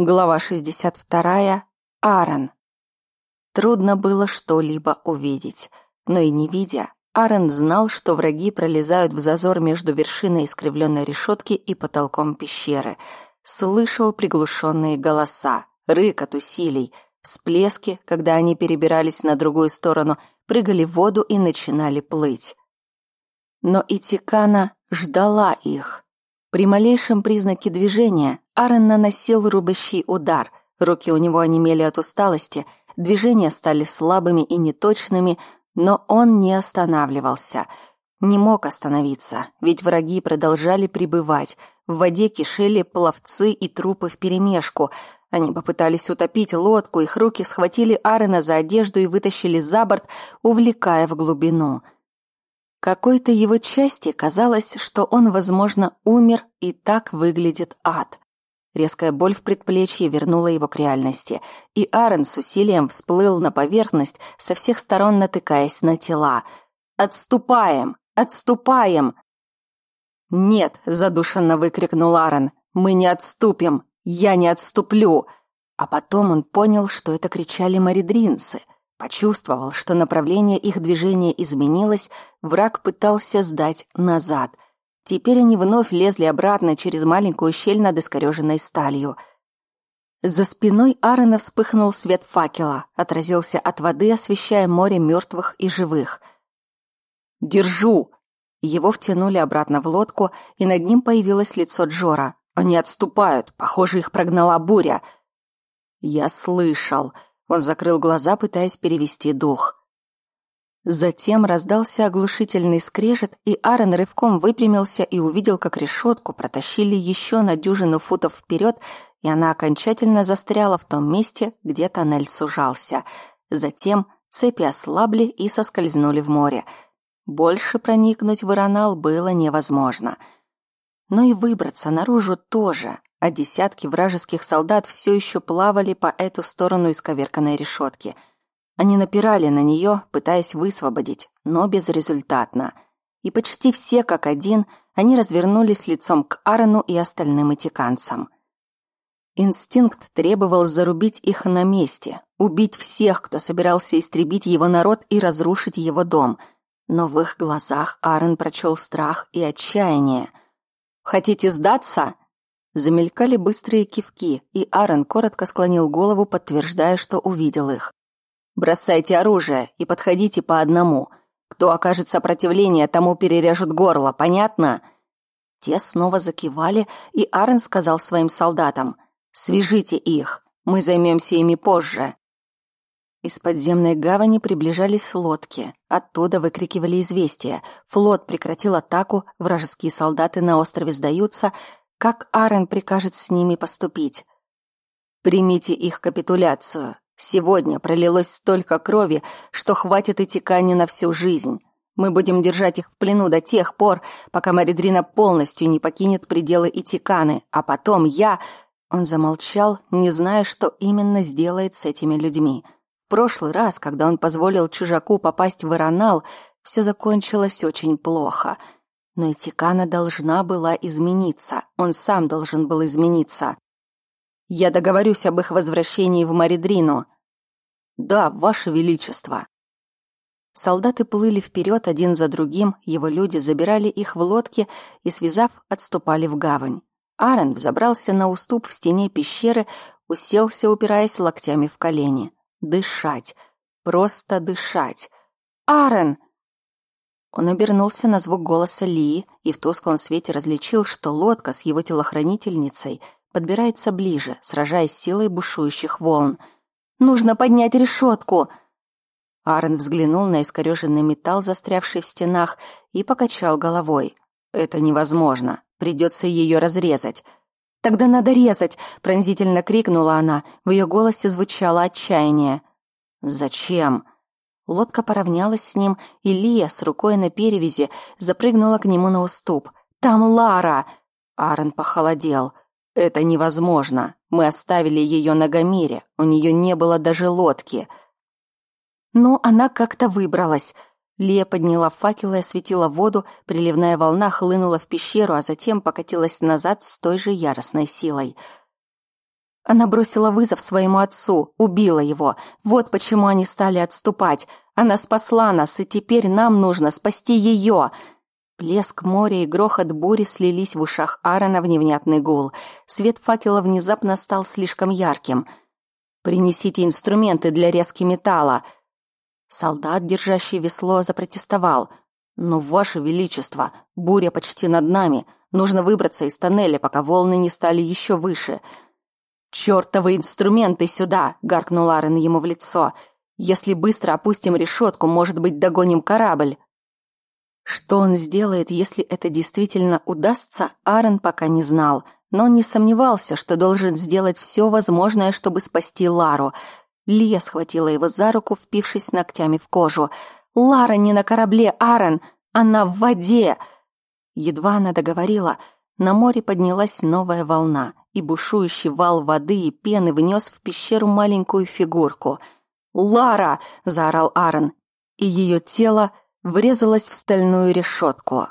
Глава 62. Аарон. Трудно было что-либо увидеть, но и не видя, Аарон знал, что враги пролезают в зазор между вершиной искривленной решетки и потолком пещеры. Слышал приглушенные голоса, рык от усилий, всплески, когда они перебирались на другую сторону, прыгали в воду и начинали плыть. Но Итикана ждала их. При малейшем признаке движения Аарон наносил рубящий удар. Руки у него онемели от усталости, движения стали слабыми и неточными, но он не останавливался. Не мог остановиться, ведь враги продолжали прибывать. В воде кишели пловцы и трупы вперемешку. Они попытались утопить лодку, их руки схватили Арена за одежду и вытащили за борт, увлекая в глубину. Какой-то его части казалось, что он, возможно, умер, и так выглядит ад. Резкая боль в предплечье вернула его к реальности, и Аарон с усилием всплыл на поверхность, со всех сторон натыкаясь на тела. «Отступаем! Отступаем!» «Нет!» — задушенно выкрикнул Аарон. «Мы не отступим! Я не отступлю!» А потом он понял, что это кричали маридринцы. Почувствовал, что направление их движения изменилось, враг пытался сдать назад — Теперь они вновь лезли обратно через маленькую щель над искореженной сталью. За спиной Аарона вспыхнул свет факела, отразился от воды, освещая море мертвых и живых. «Держу!» Его втянули обратно в лодку, и над ним появилось лицо Джора. «Они отступают! Похоже, их прогнала буря!» «Я слышал!» Он закрыл глаза, пытаясь перевести дух. Затем раздался оглушительный скрежет, и Аарон рывком выпрямился и увидел, как решетку протащили еще на дюжину футов вперед, и она окончательно застряла в том месте, где тоннель сужался. Затем цепи ослабли и соскользнули в море. Больше проникнуть в Иронал было невозможно. Но и выбраться наружу тоже, а десятки вражеских солдат все еще плавали по эту сторону исковерканной решетки — они напирали на нее, пытаясь высвободить, но безрезультатно. И почти все, как один, они развернулись лицом к Аарону и остальным этиканцам. Инстинкт требовал зарубить их на месте, убить всех, кто собирался истребить его народ и разрушить его дом. Но в их глазах Аарон прочел страх и отчаяние. «Хотите сдаться?» Замелькали быстрые кивки, и Аарон коротко склонил голову, подтверждая, что увидел их. Бросайте оружие и подходите по одному. Кто окажет сопротивление, тому перережут горло, понятно?» Те снова закивали, и Аарон сказал своим солдатам, «Свяжите их, мы займемся ими позже». Из подземной гавани приближались лодки. Оттуда выкрикивали известия. Флот прекратил атаку, вражеские солдаты на острове сдаются. Как Аарон прикажет с ними поступить? «Примите их капитуляцию. Сегодня пролилось столько крови, что хватит идти Кани на всю жизнь. Мы будем держать их в плену до тех пор, пока Маридрина полностью не покинет пределы Итиканы, а потом я...» Он замолчал, не зная, что именно сделает с этими людьми. В прошлый раз, когда он позволил чужаку попасть в Иронал, все закончилось очень плохо. Но Итикана должна была измениться, он сам должен был измениться. Я договорюсь об их возвращении в Маридрину. Да, ваше величество. Солдаты плыли вперед один за другим, его люди забирали их в лодки и, связав, отступали в гавань. Аарон взобрался на уступ в стене пещеры, уселся, упираясь локтями в колени. Дышать. Просто дышать. «Аарон!» Он обернулся на звук голоса Лии и в тусклом свете различил, что лодка с его телохранительницей — подбирается ближе, сражаясь силой бушующих волн. «Нужно поднять решетку!» Аарон взглянул на искореженный металл, застрявший в стенах, и покачал головой. «Это невозможно. Придется ее разрезать». «Тогда надо резать!» — пронзительно крикнула она. В ее голосе звучало отчаяние. «Зачем?» Лодка поравнялась с ним, и Лия с рукой на перевязи запрыгнула к нему на уступ. «Там Лара!» Аарон похолодел. Это невозможно. Мы оставили ее на Гамире. У нее не было даже лодки. Но она как-то выбралась. Лия подняла факел и осветила воду, приливная волна хлынула в пещеру, а затем покатилась назад с той же яростной силой. Она бросила вызов своему отцу, убила его. Вот почему они стали отступать. Она спасла нас, и теперь нам нужно спасти ее. Плеск моря и грохот бури слились в ушах Аарона в невнятный гул. Свет факела внезапно стал слишком ярким. «Принесите инструменты для резки металла!» Солдат, держащий весло, запротестовал. «Но, Ваше Величество, буря почти над нами. Нужно выбраться из тоннеля, пока волны не стали еще выше». «Чёртовы инструменты сюда!» — гаркнул Аарон ему в лицо. «Если быстро опустим решетку, может быть, догоним корабль». Что он сделает, если это действительно удастся, Аарон пока не знал, но он не сомневался, что должен сделать все возможное, чтобы спасти Лару. Лия схватила его за руку, впившись ногтями в кожу. «Лара не на корабле, Аарон! Она в воде!» Едва она договорила, на море поднялась новая волна, и бушующий вал воды и пены внес в пещеру маленькую фигурку. «Лара!» – заорал Аарон, и ее тело – врезалась в стальную решетку.